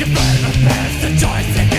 You burn the past, the choice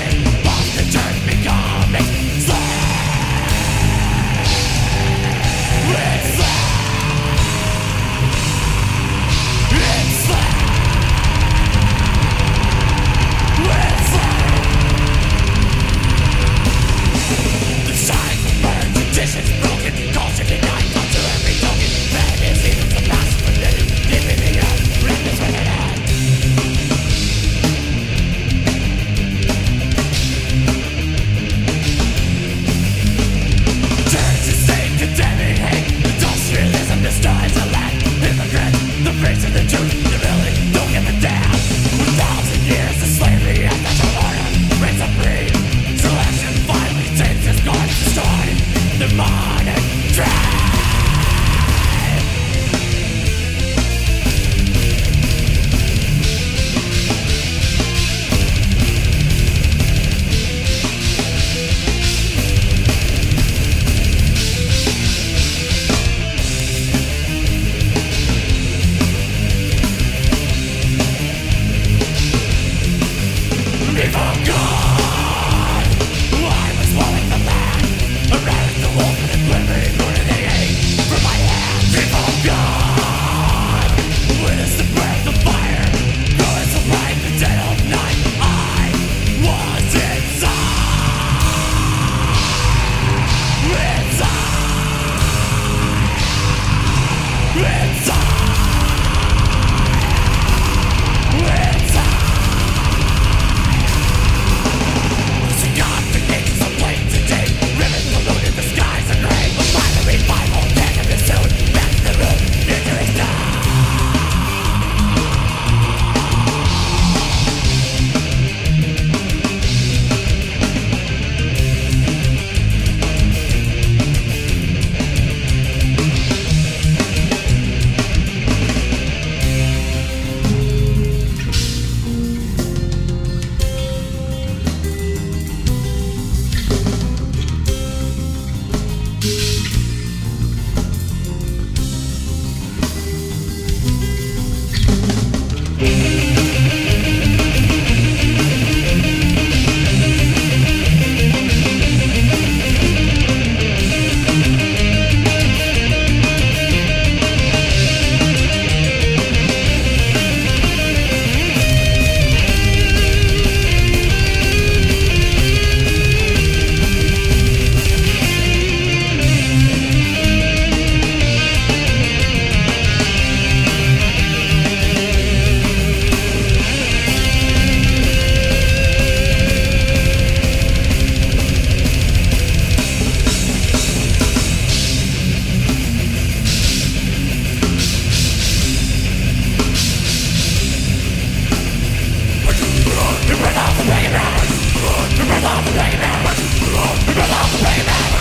off the baby. People off the baby.